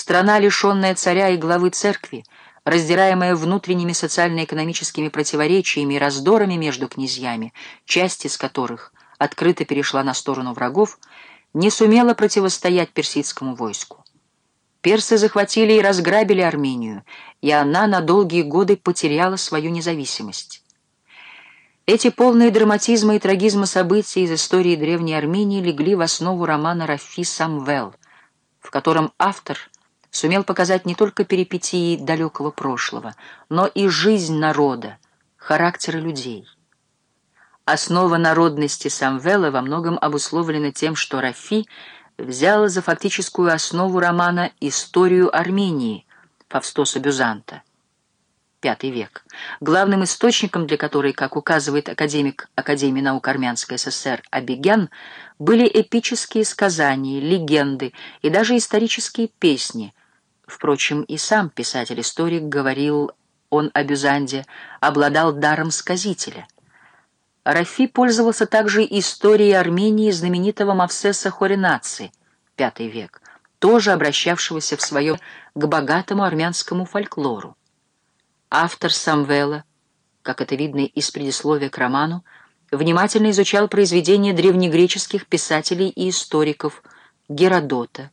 Страна, лишенная царя и главы церкви, раздираемая внутренними социально-экономическими противоречиями и раздорами между князьями, часть из которых открыто перешла на сторону врагов, не сумела противостоять персидскому войску. Персы захватили и разграбили Армению, и она на долгие годы потеряла свою независимость. Эти полные драматизма и трагизма события из истории Древней Армении легли в основу романа Рафи Самвел, в котором автор сумел показать не только перипетии далекого прошлого, но и жизнь народа, характеры людей. Основа народности Самвела во многом обусловлена тем, что Рафи взял за фактическую основу романа «Историю Армении» Фавстоса Бюзанта. V век, главным источником для которой, как указывает академик Академии наук Армянской ССР Абигян, были эпические сказания, легенды и даже исторические песни. Впрочем, и сам писатель-историк говорил он о Бюзанде, обладал даром сказителя. Рафи пользовался также историей Армении знаменитого Мавсеса Хоринаци, V век, тоже обращавшегося в своем к богатому армянскому фольклору. Автор Самвела, как это видно из предисловия к роману, внимательно изучал произведения древнегреческих писателей и историков Геродота,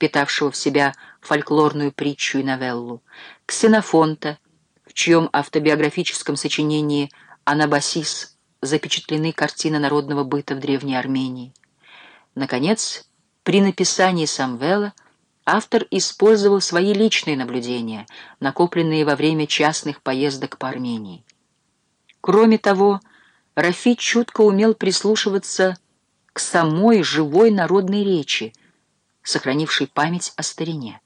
впитавшего в себя фольклорную притчу и новеллу, Ксенофонта, в чьем автобиографическом сочинении «Анабасис» запечатлены картины народного быта в Древней Армении. Наконец, при написании Самвела – автор использовал свои личные наблюдения, накопленные во время частных поездок по Армении. Кроме того, Рафи чутко умел прислушиваться к самой живой народной речи, сохранившей память о старине.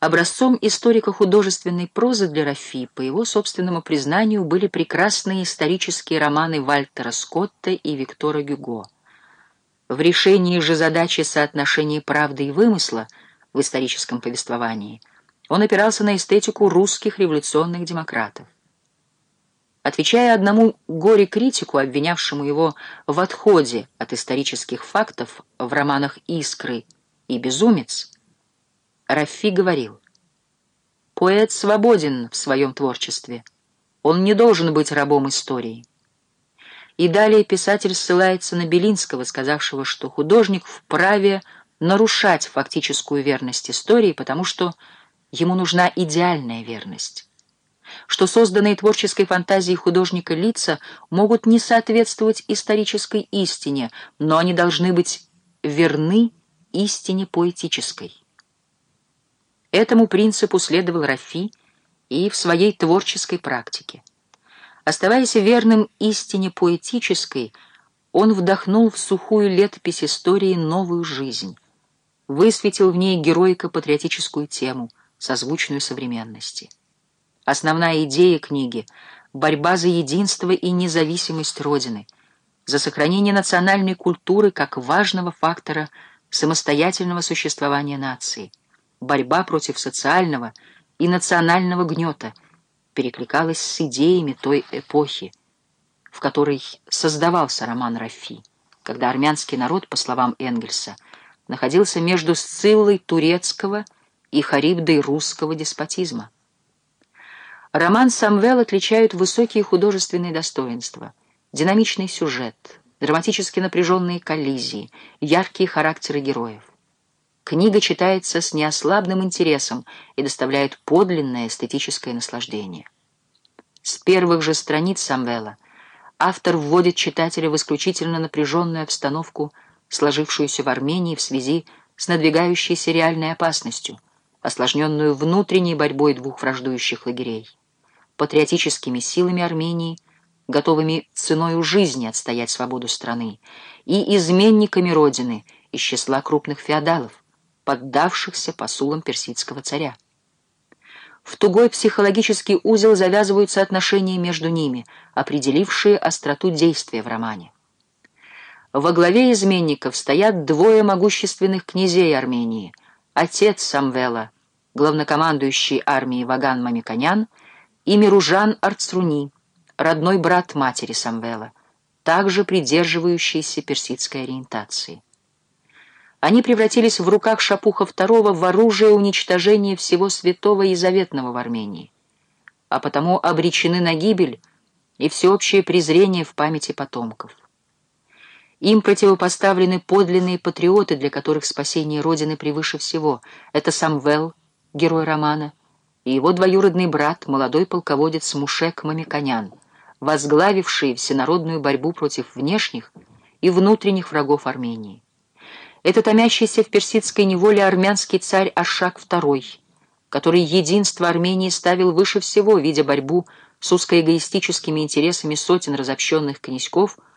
Образцом историко-художественной прозы для Рафи, по его собственному признанию, были прекрасные исторические романы Вальтера Скотта и Виктора Гюго. В решении же задачи соотношения правды и вымысла в историческом повествовании он опирался на эстетику русских революционных демократов. Отвечая одному горе-критику, обвинявшему его в отходе от исторических фактов в романах «Искры» и «Безумец», Рафи говорил, «Поэт свободен в своем творчестве. Он не должен быть рабом истории». И далее писатель ссылается на Белинского, сказавшего, что художник вправе нарушать фактическую верность истории, потому что ему нужна идеальная верность. Что созданные творческой фантазией художника лица могут не соответствовать исторической истине, но они должны быть верны истине поэтической. Этому принципу следовал Рафи и в своей творческой практике. Оставаясь верным истине поэтической, он вдохнул в сухую летопись истории новую жизнь, высветил в ней героико-патриотическую тему, созвучную современности. Основная идея книги — борьба за единство и независимость Родины, за сохранение национальной культуры как важного фактора самостоятельного существования нации, борьба против социального и национального гнета — перекликалась с идеями той эпохи, в которой создавался роман Рафи, когда армянский народ, по словам Энгельса, находился между Сциллой турецкого и Харибдой русского деспотизма. Роман Самвел отличают высокие художественные достоинства, динамичный сюжет, драматически напряженные коллизии, яркие характеры героев. Книга читается с неослабным интересом и доставляет подлинное эстетическое наслаждение. С первых же страниц Самвела автор вводит читателя в исключительно напряженную обстановку, сложившуюся в Армении в связи с надвигающейся реальной опасностью, осложненную внутренней борьбой двух враждующих лагерей, патриотическими силами Армении, готовыми ценою жизни отстоять свободу страны, и изменниками Родины из числа крупных феодалов, поддавшихся посулам персидского царя. В тугой психологический узел завязываются отношения между ними, определившие остроту действия в романе. Во главе изменников стоят двое могущественных князей Армении, отец Самвела, главнокомандующий армией Ваган Мамиконян, и Миружан Арцруни, родной брат матери Самвела, также придерживающийся персидской ориентации. Они превратились в руках Шапуха II в оружие уничтожения всего святого и заветного в Армении, а потому обречены на гибель и всеобщее презрение в памяти потомков. Им противопоставлены подлинные патриоты, для которых спасение Родины превыше всего. Это Самвел, герой романа, и его двоюродный брат, молодой полководец Мушек Мамиконян, возглавивший всенародную борьбу против внешних и внутренних врагов Армении. Это томящийся в персидской неволе армянский царь Ашак II, который единство Армении ставил выше всего, видя борьбу с узкоэгоистическими интересами сотен разобщенных князьков –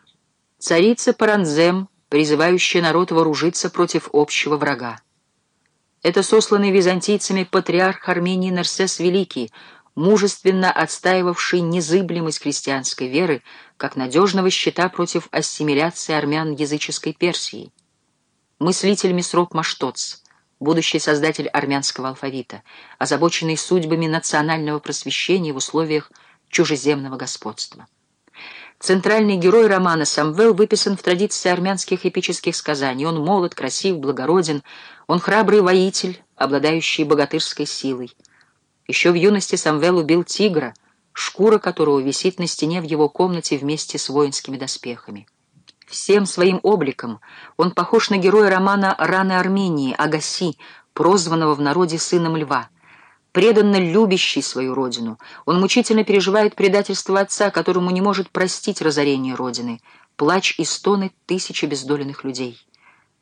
Царица Паранзем, призывающая народ вооружиться против общего врага. Это сосланный византийцами патриарх Армении Нарсес Великий, мужественно отстаивавший незыблемость христианской веры как надежного щита против ассимиляции армян языческой Персии. Мыслитель Месроп Маштоц, будущий создатель армянского алфавита, озабоченный судьбами национального просвещения в условиях чужеземного господства. Центральный герой романа Самвел выписан в традиции армянских эпических сказаний. Он молод, красив, благороден. Он храбрый воитель, обладающий богатырской силой. Еще в юности Самвел убил тигра, шкура которого висит на стене в его комнате вместе с воинскими доспехами. Всем своим обликом он похож на героя романа «Раны Армении» Агаси, прозванного в народе сыном льва преданно любящий свою родину. Он мучительно переживает предательство отца, которому не может простить разорение родины, плач и стоны тысячи бездоленных людей.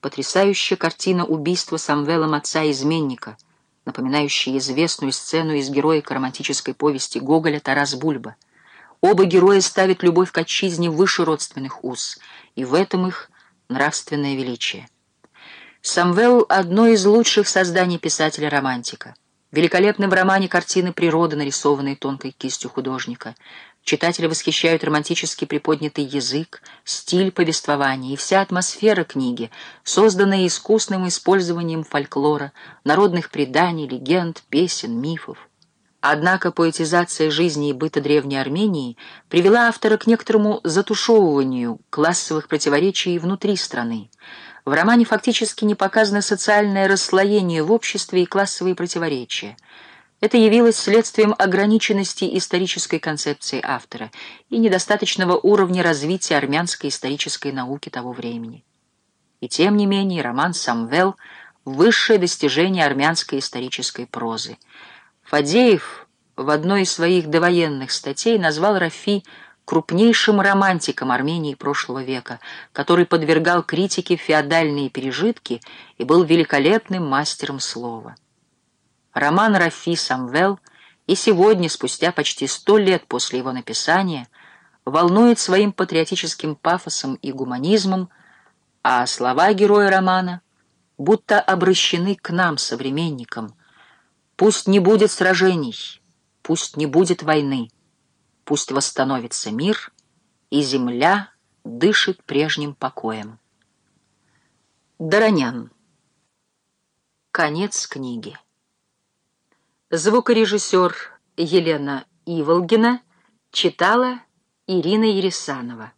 Потрясающая картина убийства Самвелом отца-изменника, напоминающая известную сцену из героика романтической повести Гоголя «Тарас Бульба». Оба героя ставят любовь к отчизне выше родственных уз, и в этом их нравственное величие. Самвел — одно из лучших созданий писателя-романтика. Великолепны в романе картины природы, нарисованные тонкой кистью художника. Читателя восхищают романтически приподнятый язык, стиль повествования и вся атмосфера книги, созданная искусным использованием фольклора, народных преданий, легенд, песен, мифов. Однако поэтизация жизни и быта Древней Армении привела автора к некоторому затушевыванию классовых противоречий внутри страны. В романе фактически не показано социальное расслоение в обществе и классовые противоречия. Это явилось следствием ограниченности исторической концепции автора и недостаточного уровня развития армянской исторической науки того времени. И тем не менее роман «Самвел» — высшее достижение армянской исторической прозы. Фадеев в одной из своих довоенных статей назвал Рафи крупнейшим романтиком Армении прошлого века, который подвергал критике феодальные пережитки и был великолепным мастером слова. Роман Рафи Самвел и сегодня, спустя почти сто лет после его написания, волнует своим патриотическим пафосом и гуманизмом, а слова героя романа будто обращены к нам, современникам. «Пусть не будет сражений, пусть не будет войны». Пусть восстановится мир, и земля дышит прежним покоем. Доронян. Конец книги. Звукорежиссер Елена Иволгина читала Ирина Ересанова.